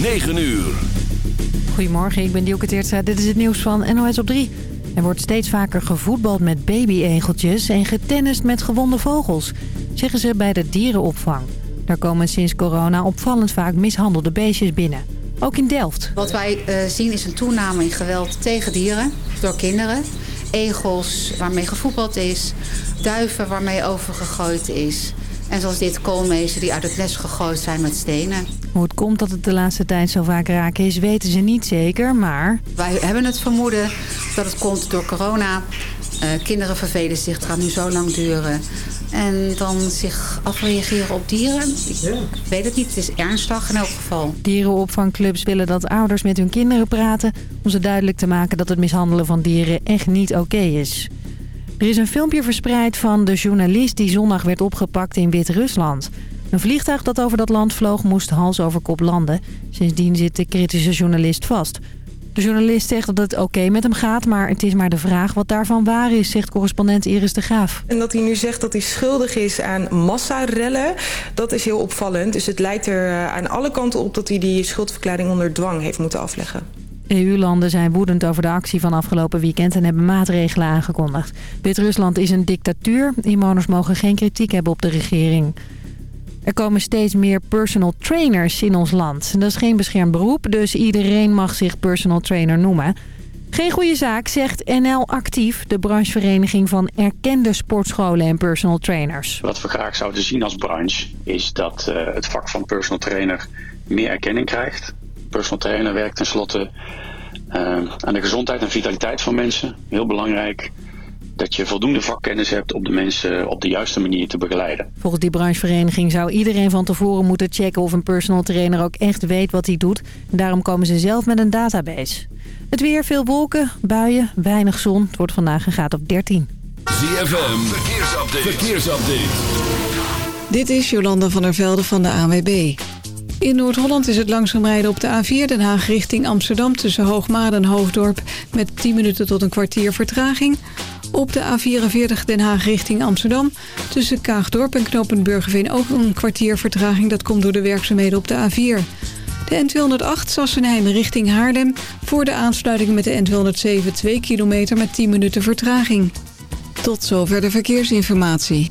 9 uur. Goedemorgen, ik ben Dielke Teertstra. Dit is het nieuws van NOS op 3. Er wordt steeds vaker gevoetbald met babyegeltjes en getennist met gewonde vogels. Zeggen ze bij de dierenopvang. Daar komen sinds corona opvallend vaak mishandelde beestjes binnen. Ook in Delft. Wat wij uh, zien is een toename in geweld tegen dieren door kinderen. Egels waarmee gevoetbald is. Duiven waarmee overgegooid is. En zoals dit koolmezen die uit het nest gegooid zijn met stenen. Hoe het komt dat het de laatste tijd zo vaak raken is, weten ze niet zeker, maar... Wij hebben het vermoeden dat het komt door corona. Uh, kinderen vervelen zich, het gaat nu zo lang duren. En dan zich afreageren op dieren. Ik weet het niet, het is ernstig in elk geval. Dierenopvangclubs willen dat ouders met hun kinderen praten... om ze duidelijk te maken dat het mishandelen van dieren echt niet oké is. Er is een filmpje verspreid van de journalist die zondag werd opgepakt in Wit-Rusland. Een vliegtuig dat over dat land vloog moest hals over kop landen. Sindsdien zit de kritische journalist vast. De journalist zegt dat het oké met hem gaat, maar het is maar de vraag wat daarvan waar is, zegt correspondent Iris de Graaf. En dat hij nu zegt dat hij schuldig is aan massarellen, dat is heel opvallend. Dus het lijkt er eh, aan alle kanten op dat hij die schuldverklaring onder dwang heeft moeten afleggen. EU-landen zijn woedend over de actie van afgelopen weekend en hebben maatregelen aangekondigd. Wit-Rusland is een dictatuur. Inwoners mogen geen kritiek hebben op de regering. Er komen steeds meer personal trainers in ons land. Dat is geen beschermd beroep, dus iedereen mag zich personal trainer noemen. Geen goede zaak, zegt NL Actief, de branchevereniging van erkende sportscholen en personal trainers. Wat we graag zouden zien als branche is dat uh, het vak van personal trainer meer erkenning krijgt. Personal trainer werkt tenslotte uh, aan de gezondheid en vitaliteit van mensen. Heel belangrijk dat je voldoende vakkennis hebt om de mensen op de juiste manier te begeleiden. Volgens die branchevereniging zou iedereen van tevoren moeten checken of een personal trainer ook echt weet wat hij doet. Daarom komen ze zelf met een database. Het weer, veel wolken, buien, weinig zon. Het wordt vandaag een graad op 13. ZFM, verkeersupdate. verkeersupdate. Dit is Jolanda van der Velde van de ANWB. In Noord-Holland is het langzaam rijden op de A4 Den Haag richting Amsterdam... tussen Hoogmade en Hoofddorp met 10 minuten tot een kwartier vertraging. Op de A44 Den Haag richting Amsterdam. Tussen Kaagdorp en Knopenburgerveen ook een kwartier vertraging. Dat komt door de werkzaamheden op de A4. De N208 Sassenheim richting Haarlem. Voor de aansluiting met de N207 2 kilometer met 10 minuten vertraging. Tot zover de verkeersinformatie.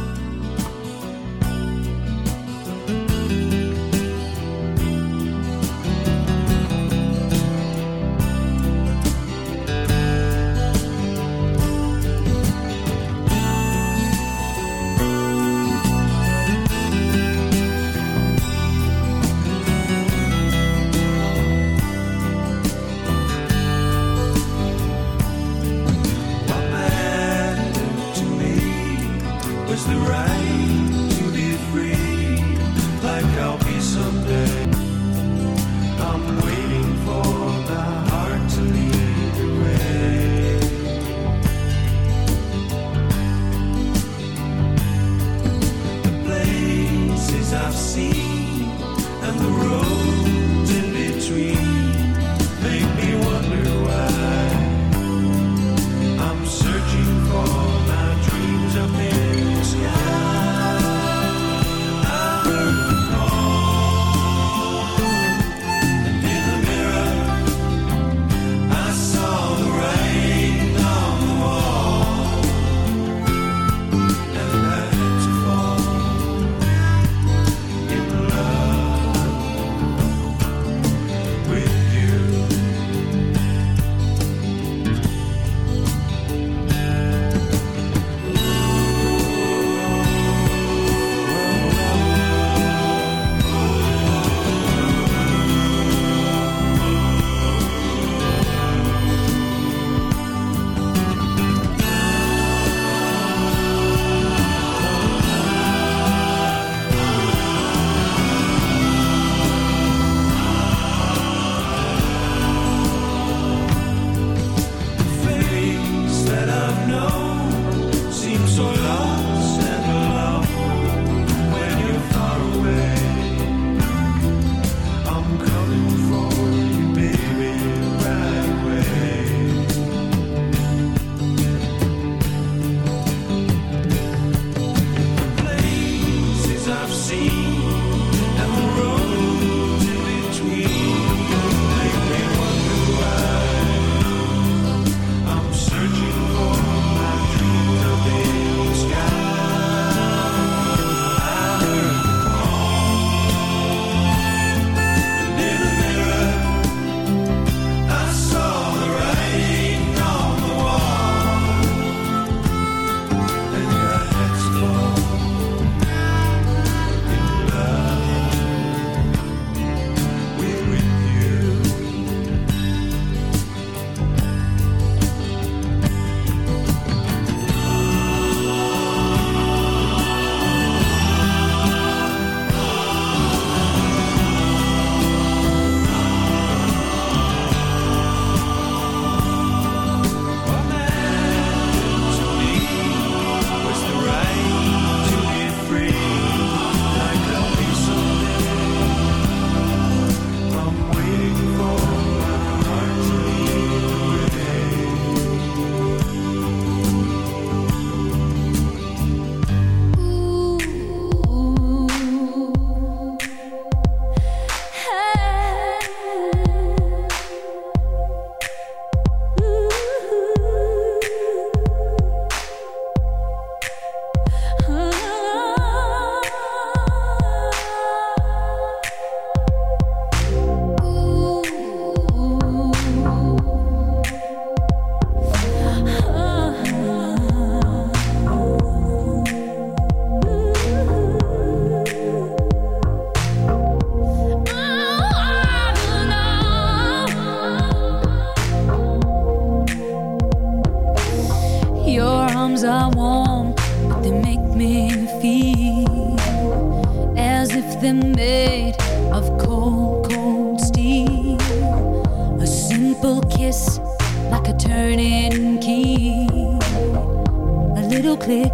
Made of cold, cold steel. A simple kiss, like a turning key. A little click,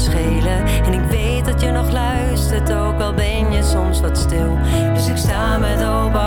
schelen. En ik weet dat je nog luistert, ook al ben je soms wat stil. Dus ik sta met open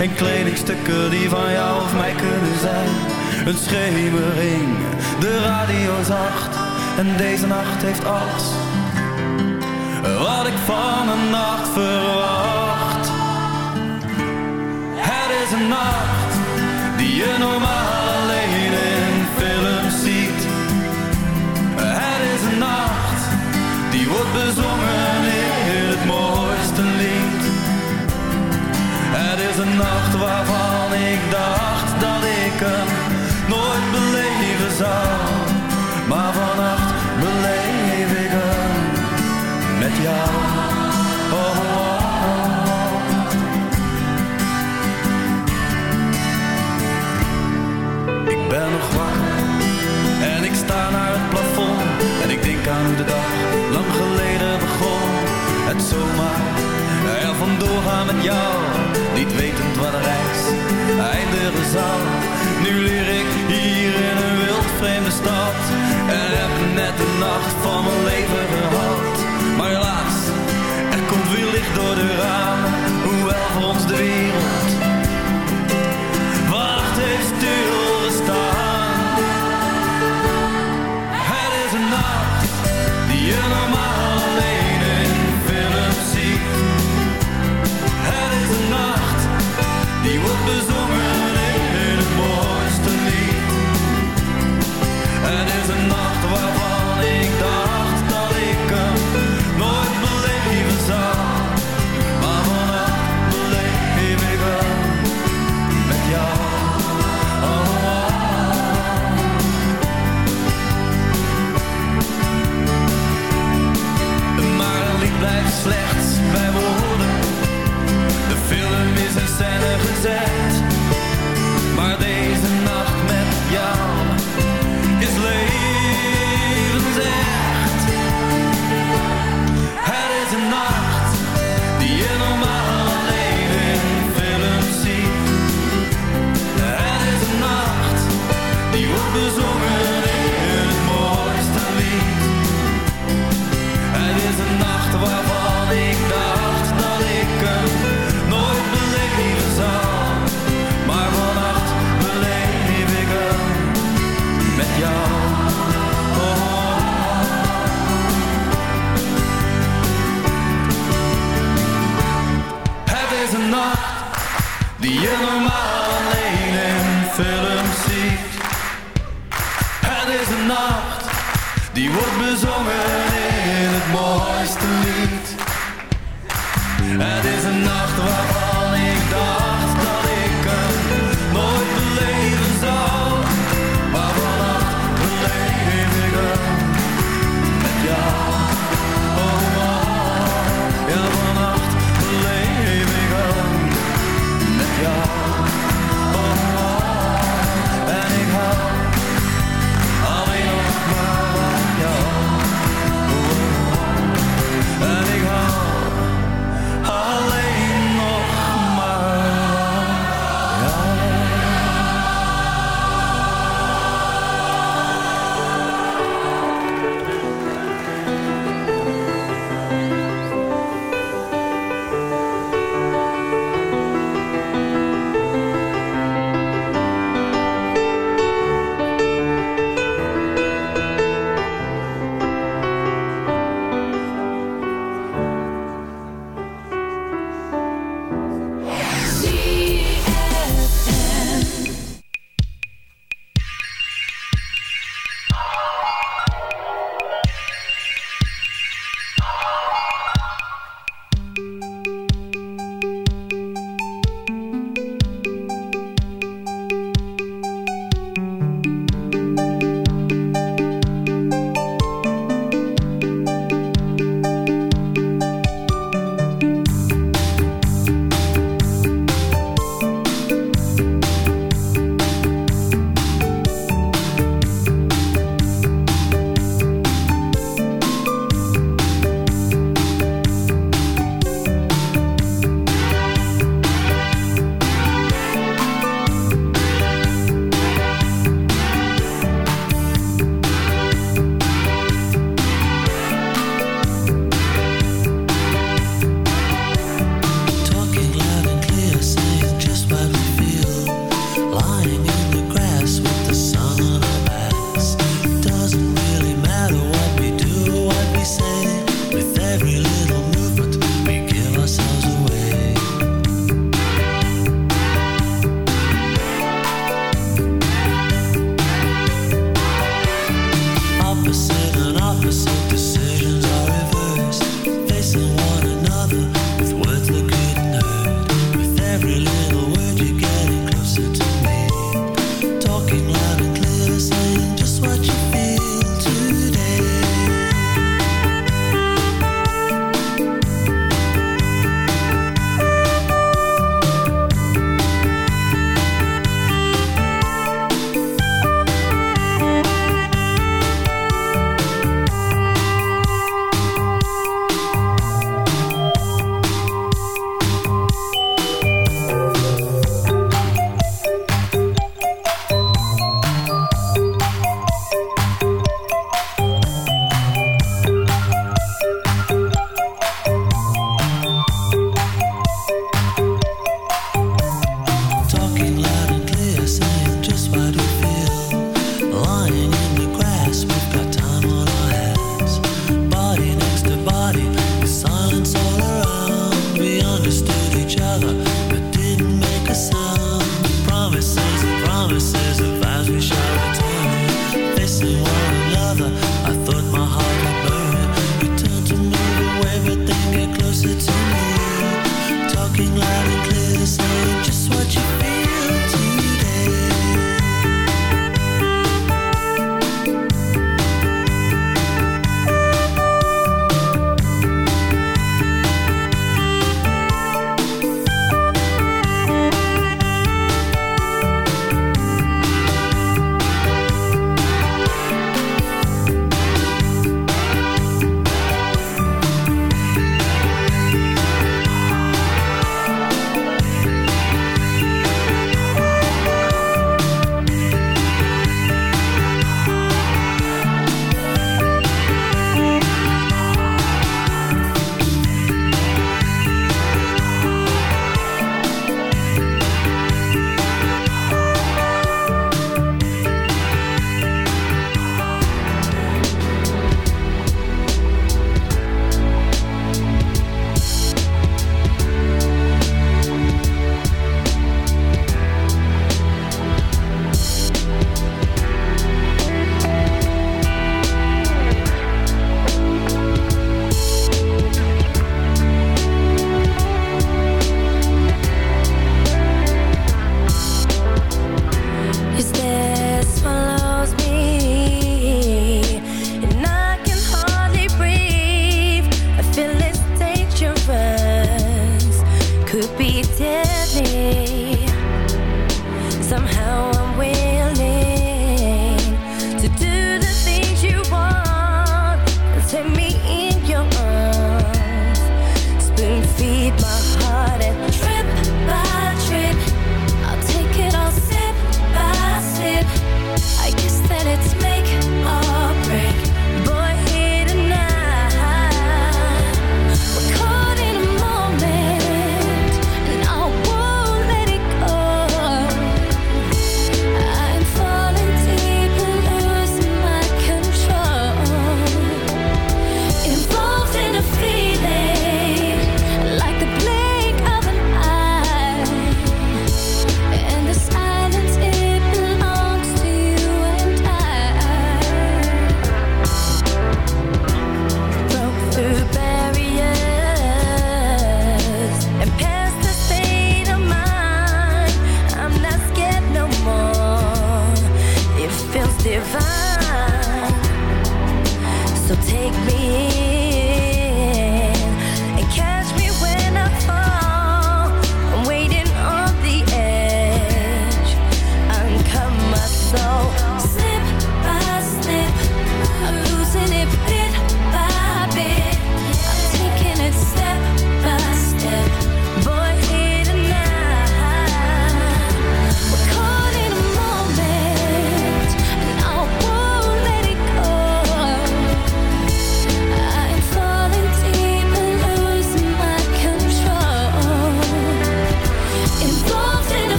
En kledingstukken die van jou of mij kunnen zijn. Een schemering, de radio zacht. En deze nacht heeft alles Wat ik van een nacht nacht van mijn leven said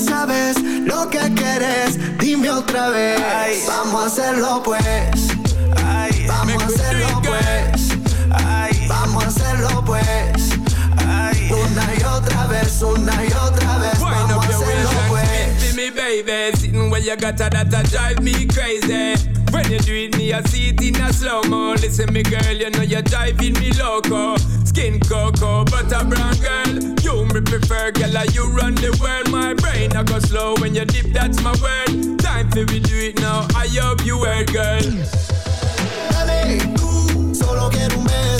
sabes lo que quieres, dime otra vez. Vamos a hacerlo pues, vamos a hacerlo pues, vamos a hacerlo pues. Una y otra vez, una y otra vez, Wind vamos a hacerlo pues. me, baby. Sitting where you got that that drive me crazy. When you do it, me I see it in a slow mo. Listen, me girl, you know you're driving me loco. Skin cocoa, butter brown girl. You me prefer, girl, like you run the world. My brain I go slow when you dip, that's my word. Time for we do it now. I hope you heard, girl. Dale, tú, solo quiero un beso.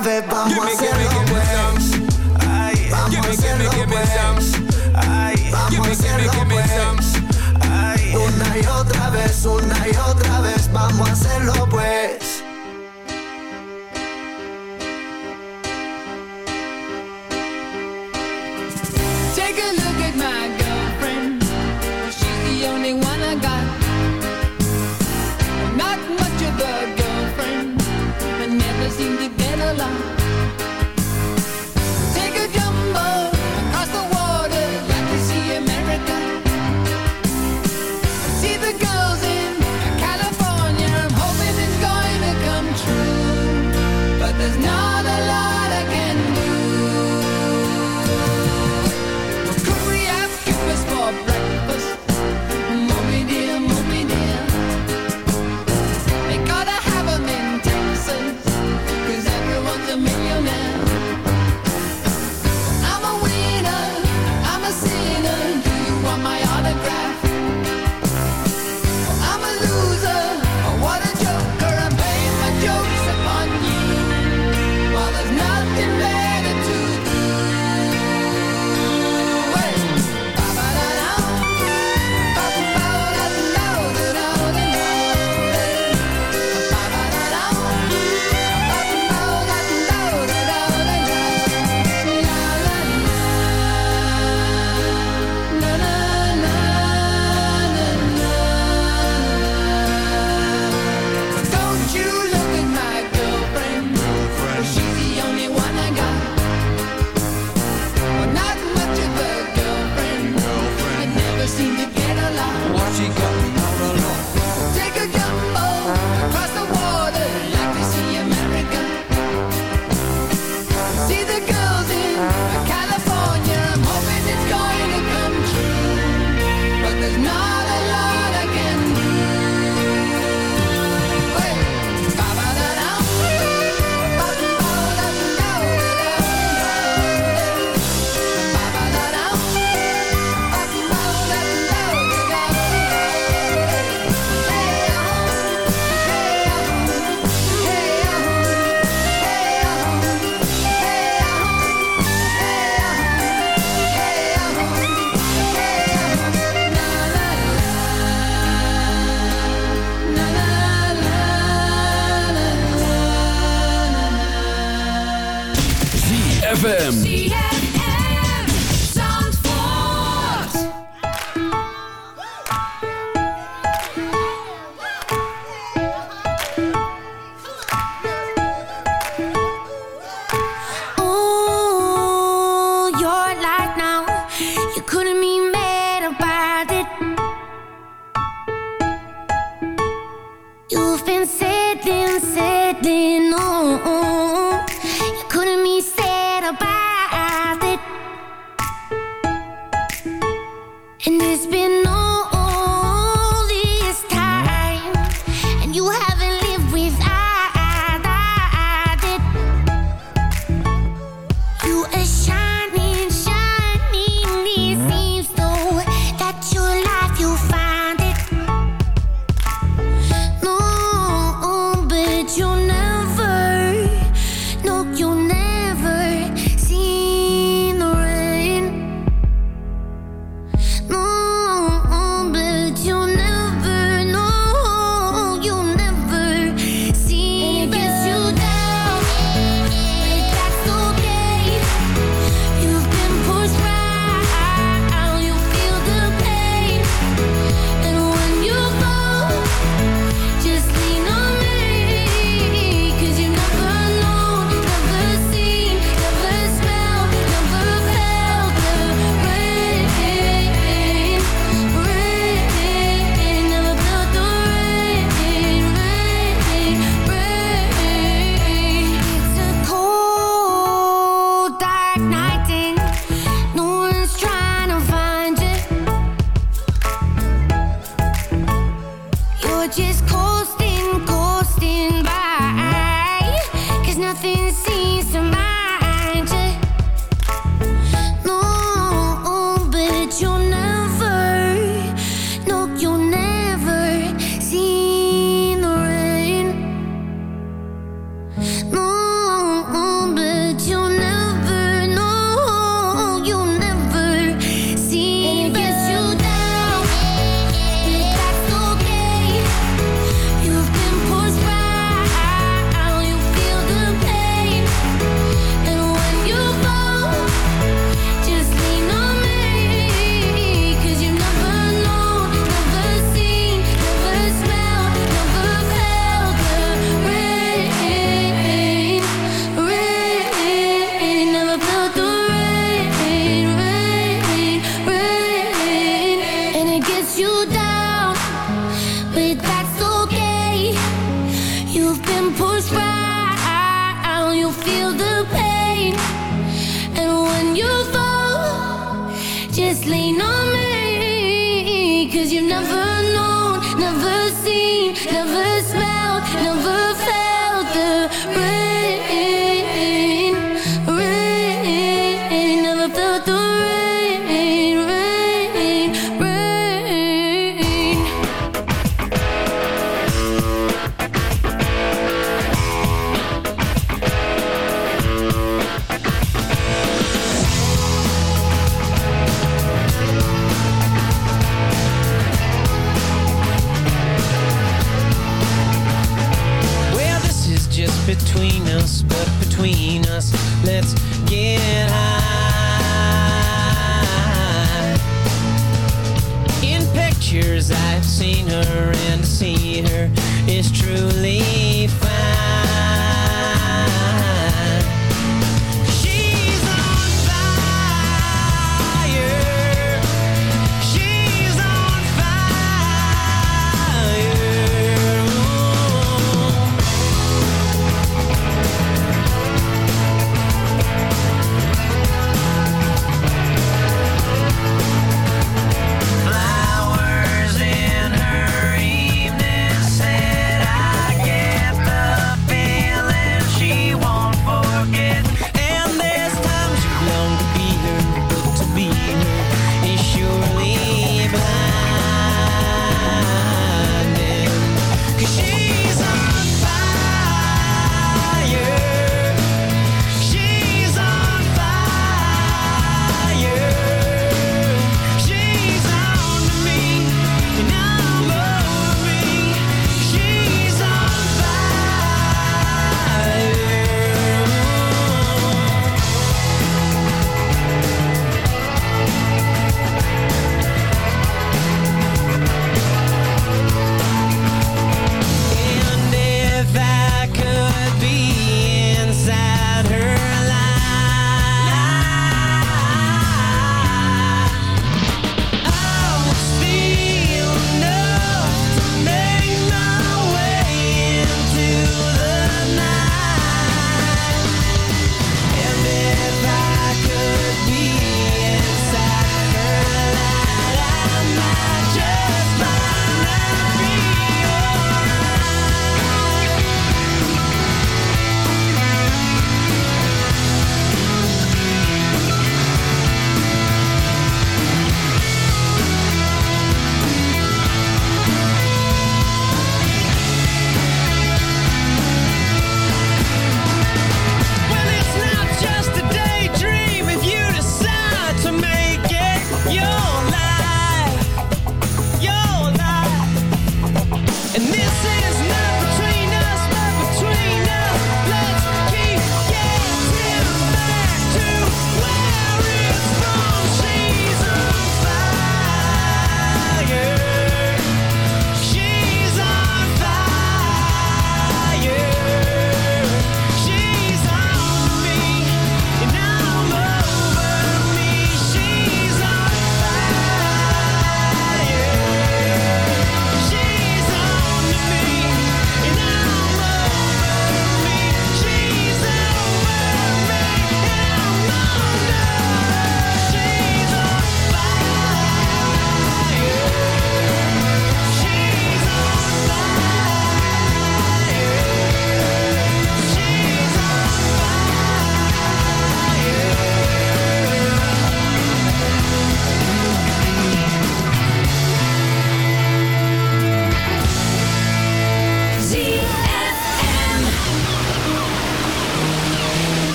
grave vamos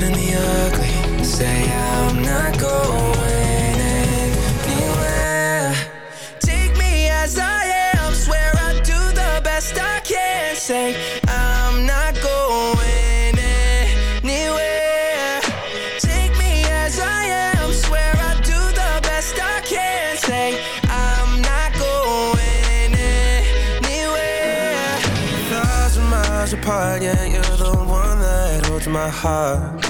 good and the ugly. Say I'm not going anywhere. Take me as I am. Swear I do the best I can. Say I'm not going anywhere. Take me as I am. Swear I do the best I can. Say I'm not going anywhere. Thousand miles apart, yeah, you're my heart.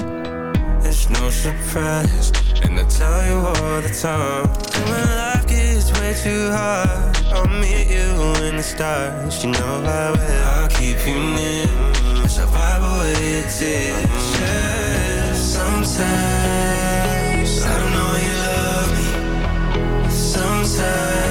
It's no surprise, and I tell you all the time. When life gets way too hard, I'll meet you in the stars. You know I will. I'll keep you near. So wipe away your tears. Yeah, sometimes I don't know you love me. Sometimes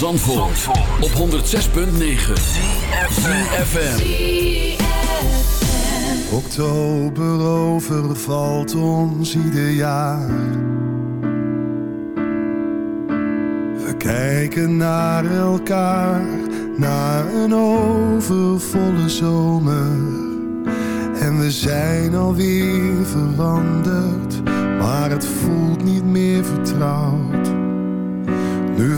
Zandvoort, op 106.9 CFFM Oktober overvalt ons ieder jaar. We kijken naar elkaar, naar een overvolle zomer. En we zijn alweer veranderd, maar het voelt niet meer vertrouwd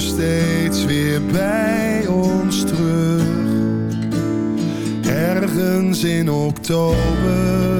Steeds weer bij ons terug. Ergens in oktober.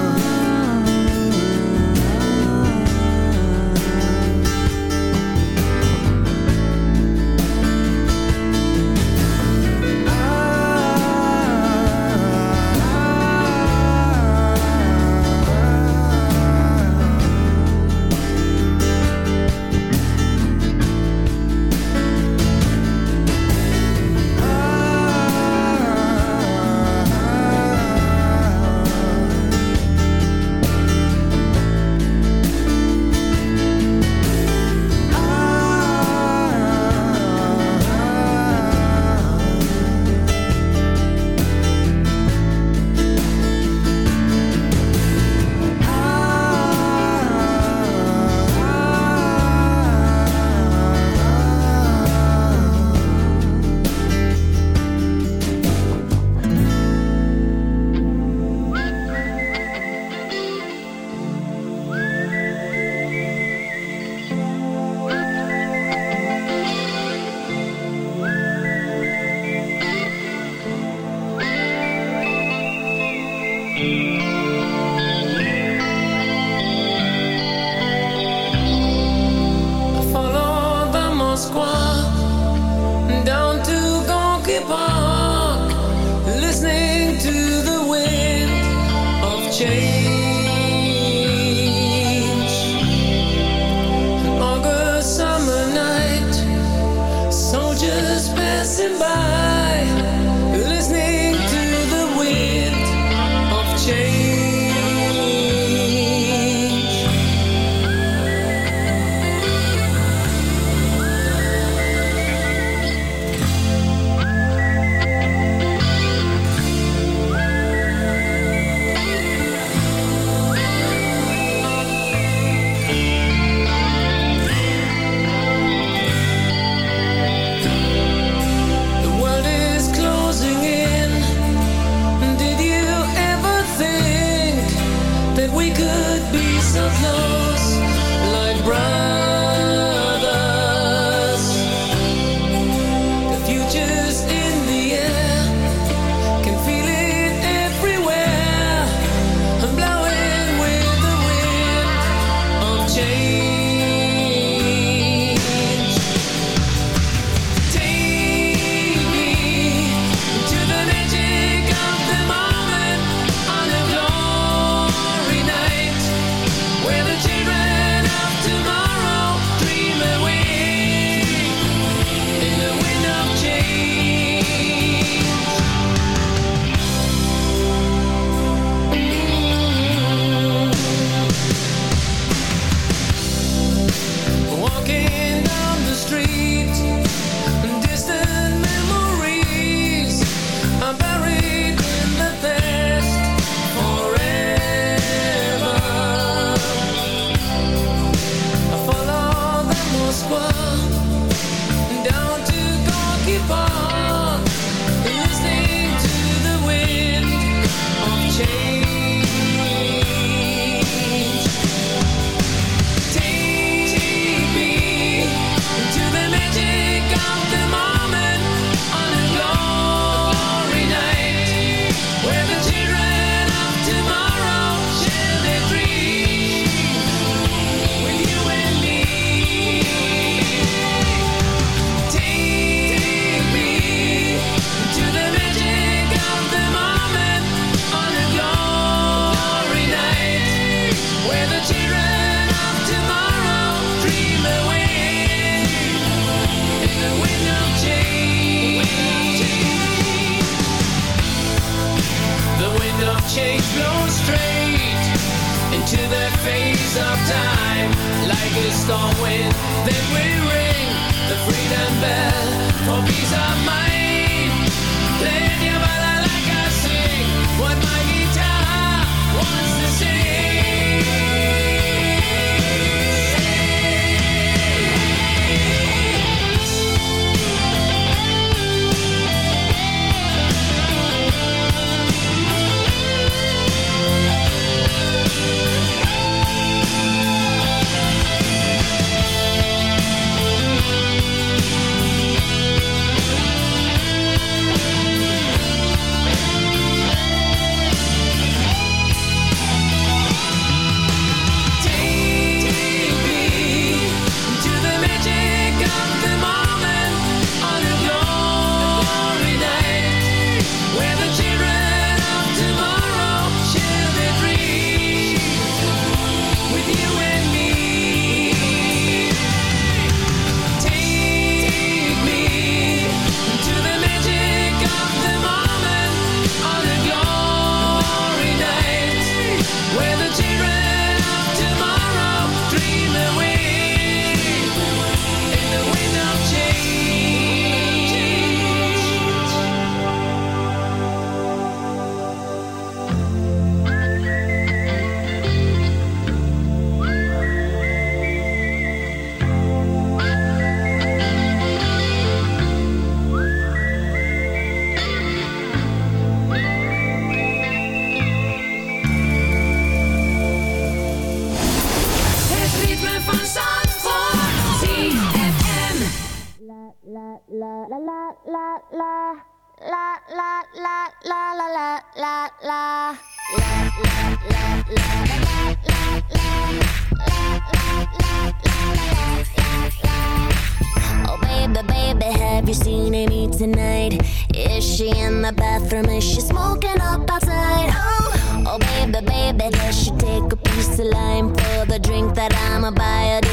that I'm a buyer.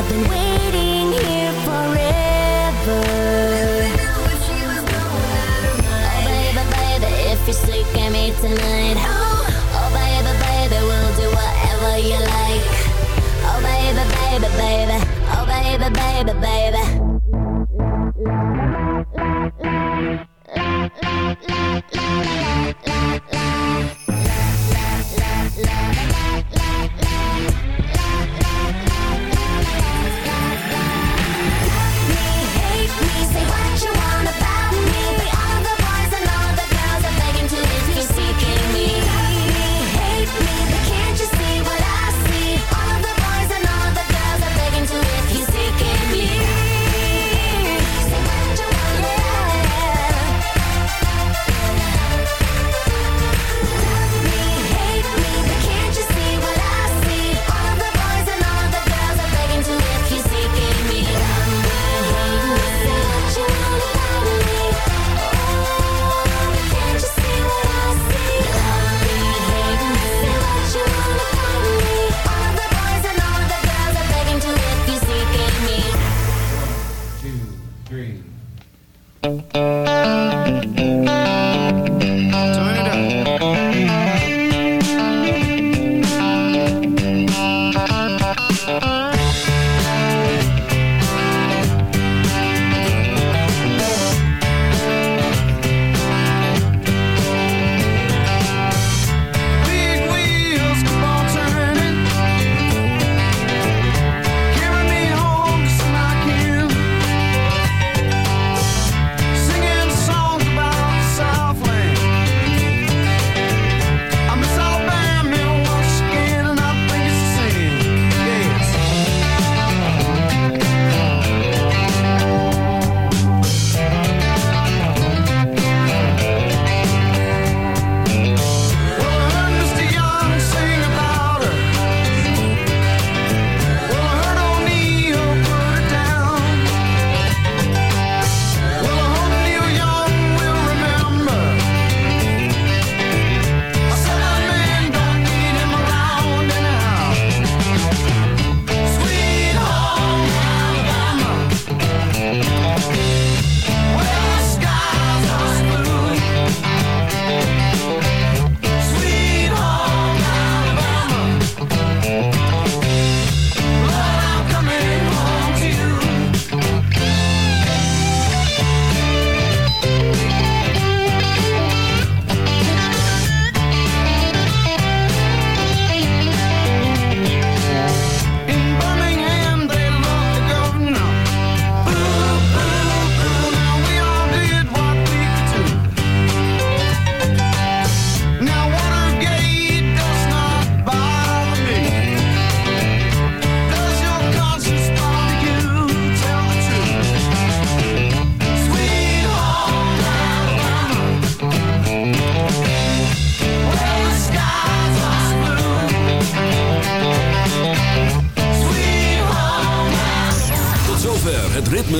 I've been waiting here forever. Oh, baby, baby, if you stick at me tonight. Oh, baby, baby, we'll do whatever you like. Oh, baby, baby, baby. Oh, baby, baby, baby.